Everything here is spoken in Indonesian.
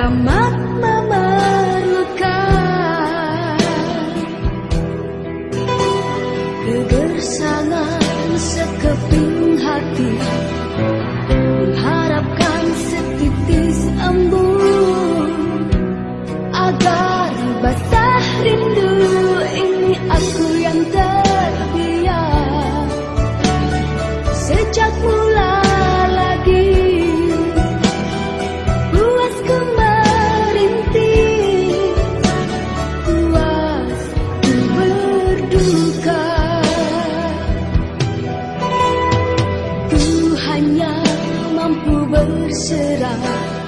amat memerlukan kegersangan sekeping hati mengharapkan setitis embun agar basah rindu ini aku. será.